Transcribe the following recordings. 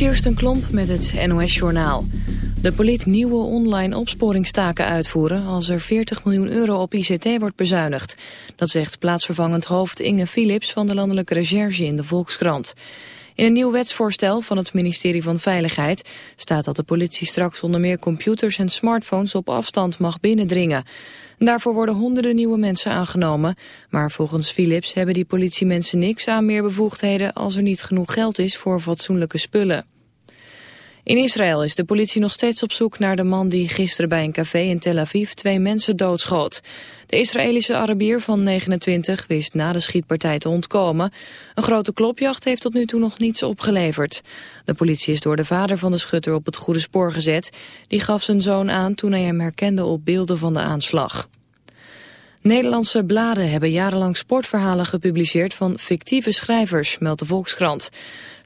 Kirsten Klomp met het NOS-journaal. De politie nieuwe online opsporingstaken uitvoeren als er 40 miljoen euro op ICT wordt bezuinigd. Dat zegt plaatsvervangend hoofd Inge Philips van de Landelijke Recherche in de Volkskrant. In een nieuw wetsvoorstel van het ministerie van Veiligheid staat dat de politie straks onder meer computers en smartphones op afstand mag binnendringen. Daarvoor worden honderden nieuwe mensen aangenomen. Maar volgens Philips hebben die politiemensen niks aan meer bevoegdheden als er niet genoeg geld is voor fatsoenlijke spullen. In Israël is de politie nog steeds op zoek naar de man die gisteren bij een café in Tel Aviv twee mensen doodschoot. De Israëlische Arabier van 29 wist na de schietpartij te ontkomen. Een grote klopjacht heeft tot nu toe nog niets opgeleverd. De politie is door de vader van de schutter op het goede spoor gezet. Die gaf zijn zoon aan toen hij hem herkende op beelden van de aanslag. Nederlandse bladen hebben jarenlang sportverhalen gepubliceerd van fictieve schrijvers, meldt de Volkskrant.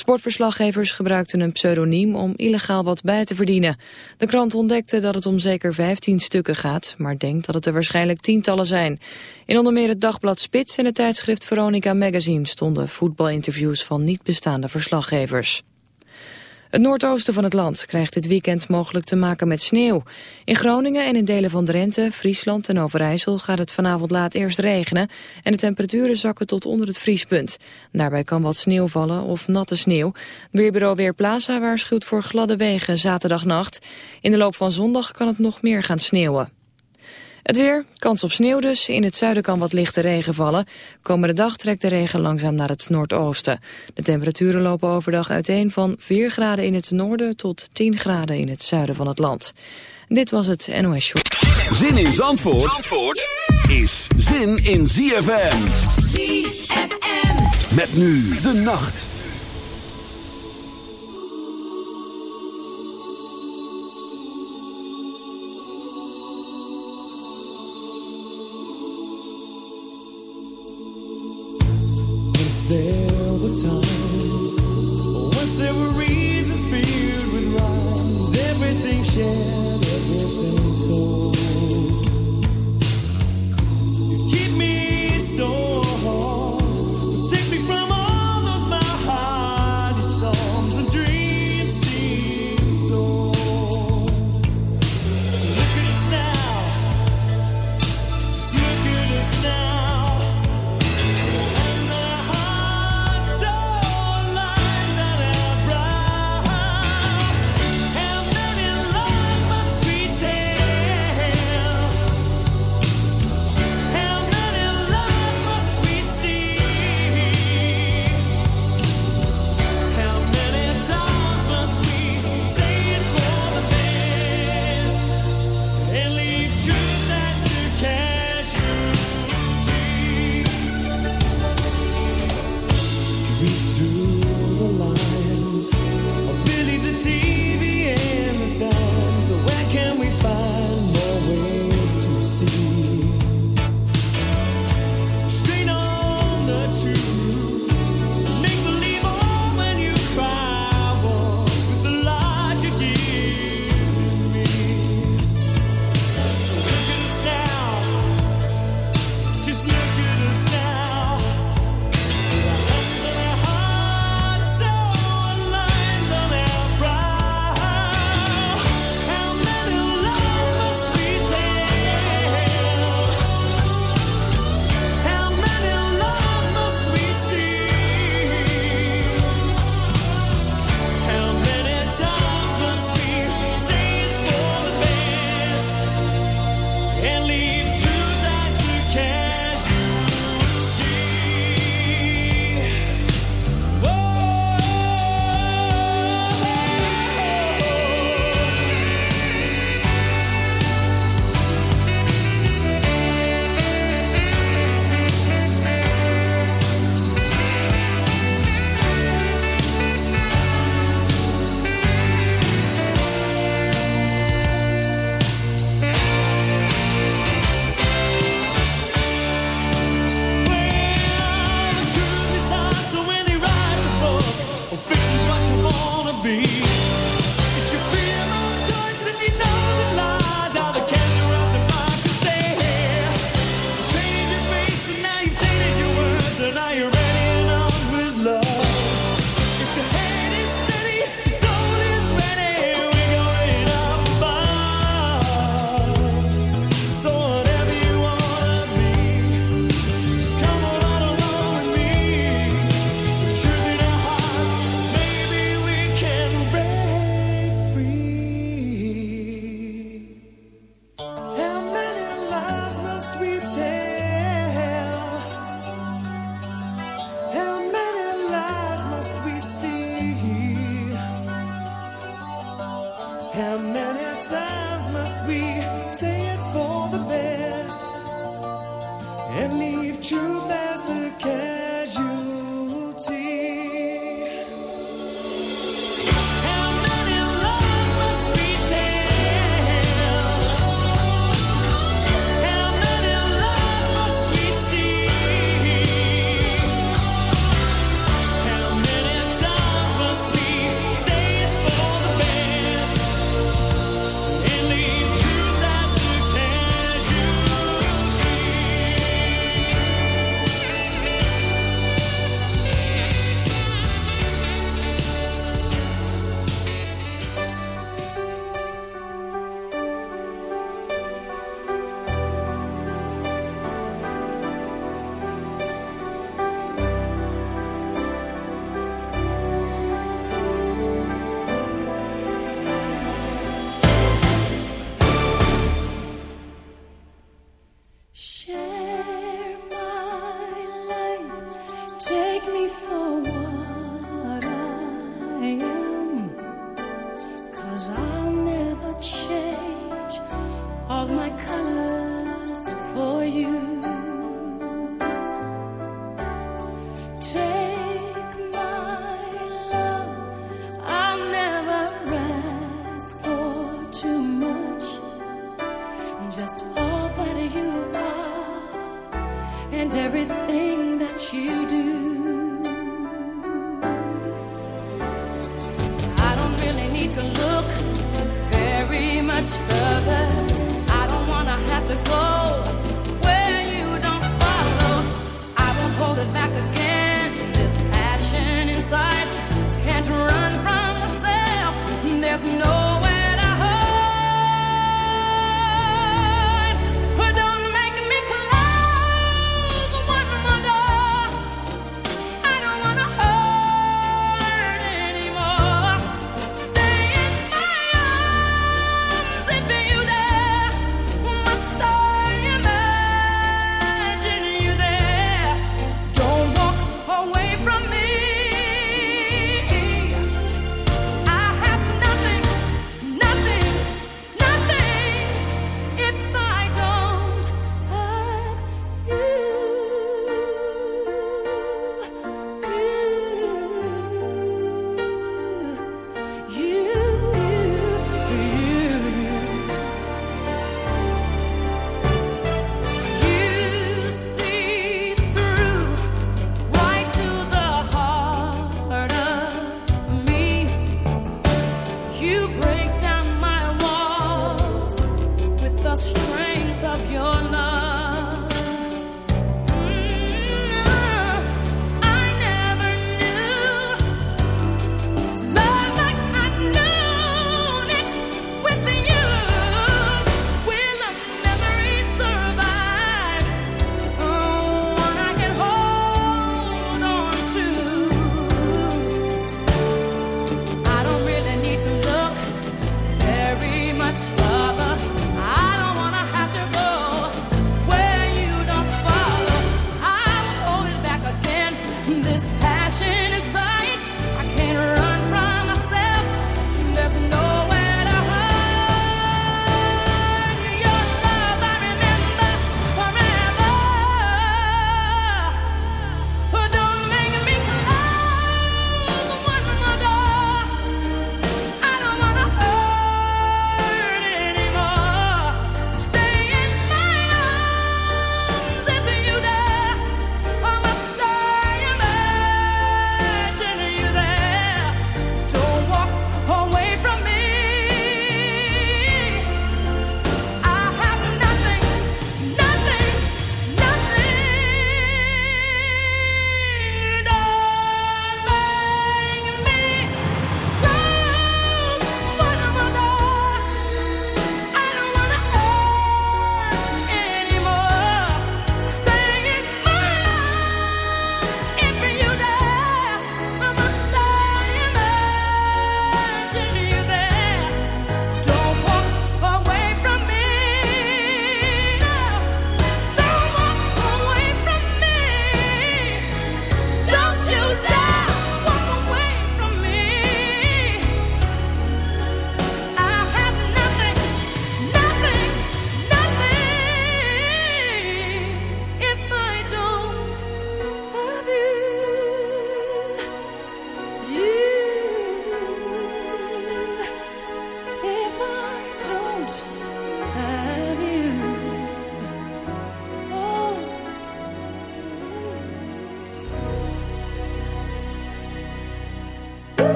Sportverslaggevers gebruikten een pseudoniem om illegaal wat bij te verdienen. De krant ontdekte dat het om zeker 15 stukken gaat, maar denkt dat het er waarschijnlijk tientallen zijn. In onder meer het dagblad Spits en het tijdschrift Veronica Magazine stonden voetbalinterviews van niet bestaande verslaggevers. Het noordoosten van het land krijgt dit weekend mogelijk te maken met sneeuw. In Groningen en in delen van Drenthe, Friesland en Overijssel gaat het vanavond laat eerst regenen en de temperaturen zakken tot onder het vriespunt. Daarbij kan wat sneeuw vallen of natte sneeuw. Weerbureau Weerplaza waarschuwt voor gladde wegen zaterdagnacht. In de loop van zondag kan het nog meer gaan sneeuwen. Het weer, kans op sneeuw dus. In het zuiden kan wat lichte regen vallen. Komende dag trekt de regen langzaam naar het noordoosten. De temperaturen lopen overdag uiteen van 4 graden in het noorden tot 10 graden in het zuiden van het land. Dit was het NOS Show. Zin in Zandvoort, Zandvoort is zin in ZFM. ZFM. Met nu de nacht.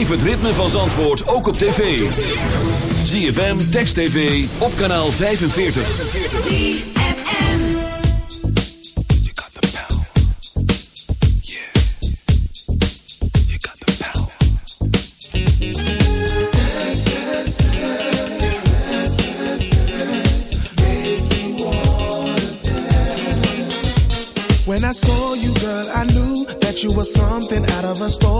Beleef het ritme van Zandvoort ook op tv. ZFM, Text TV, op kanaal 45. ZFM. You got the power. Yeah. You got the power. When I saw you, girl, I knew that you were something out of a storybook.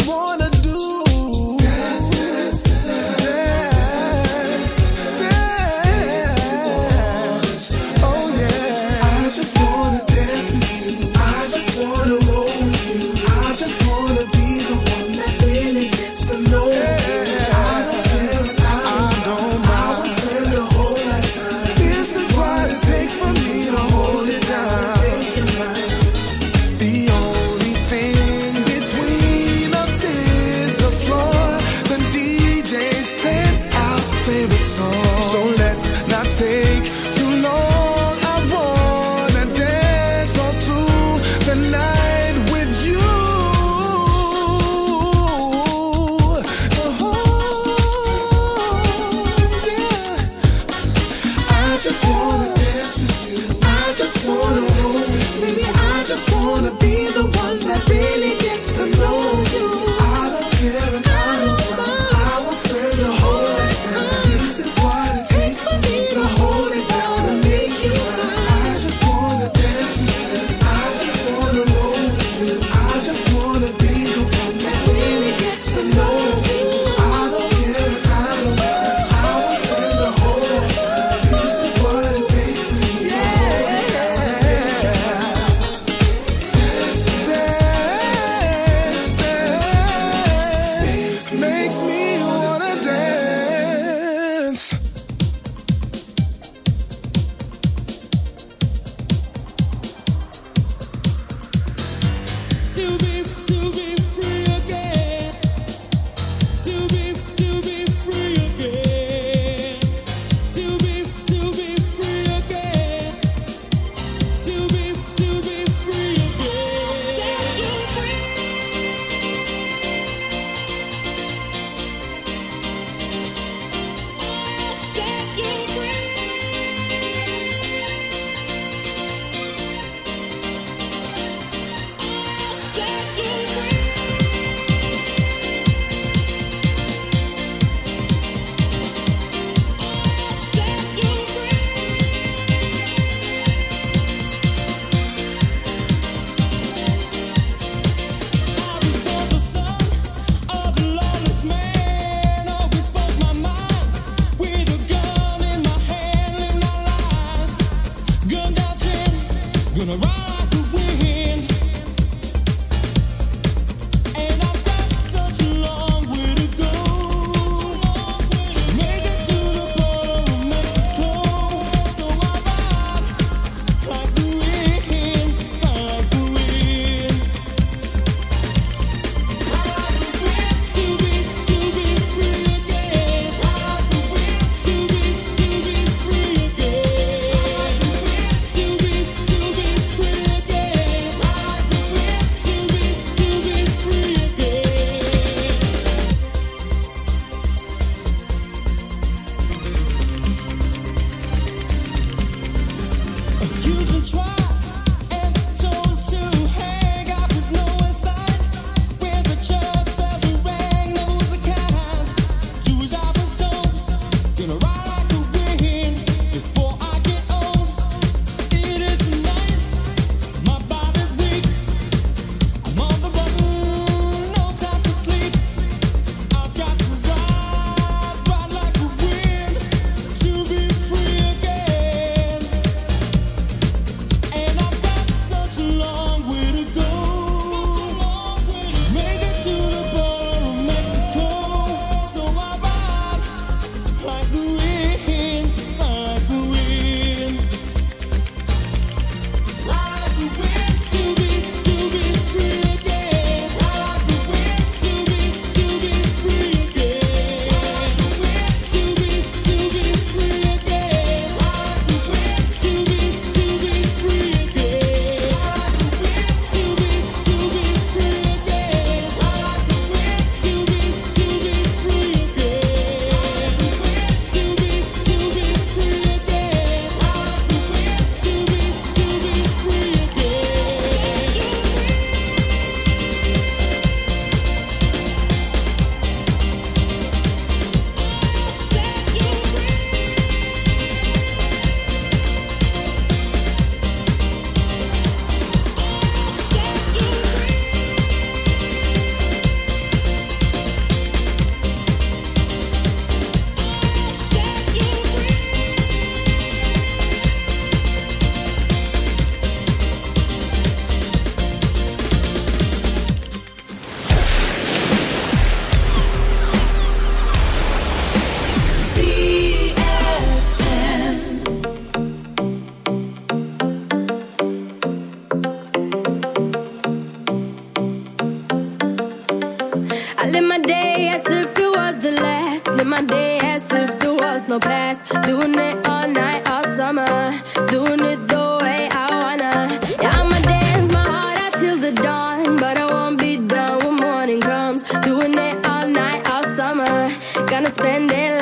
doing it the way I wanna. Yeah, I'ma dance my heart out till the dawn, but I won't be done when morning comes. Doing it all night, all summer, gonna spend it.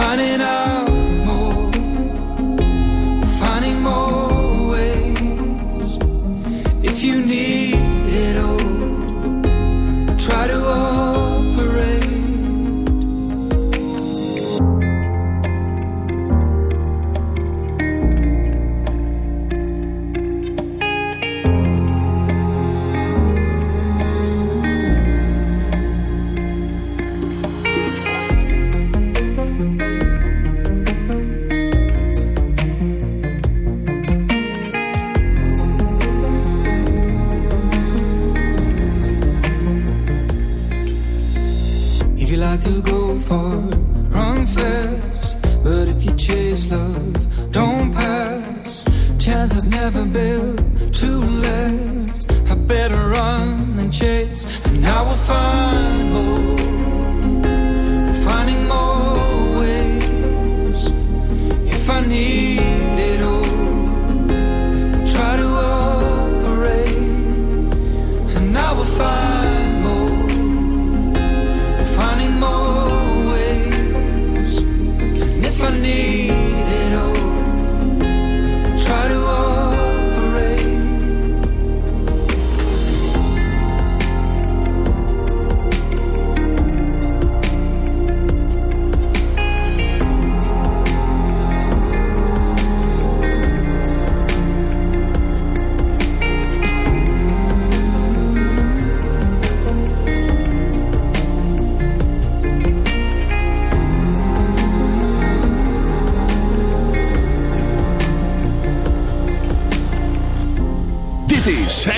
Finding out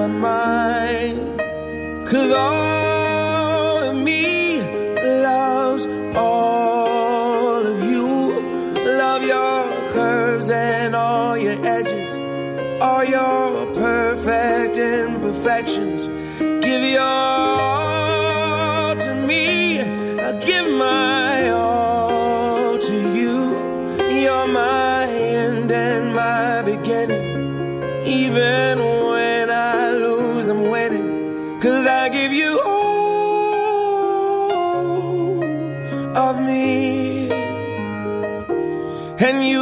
My mind. Cause all of me loves all of you. Love your curves and all your edges, all your perfect imperfections. Give your all to me. I give my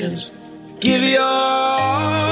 imperfections. Give your all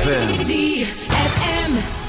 ZFM.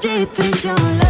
deep in your love.